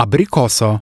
Abrikoso.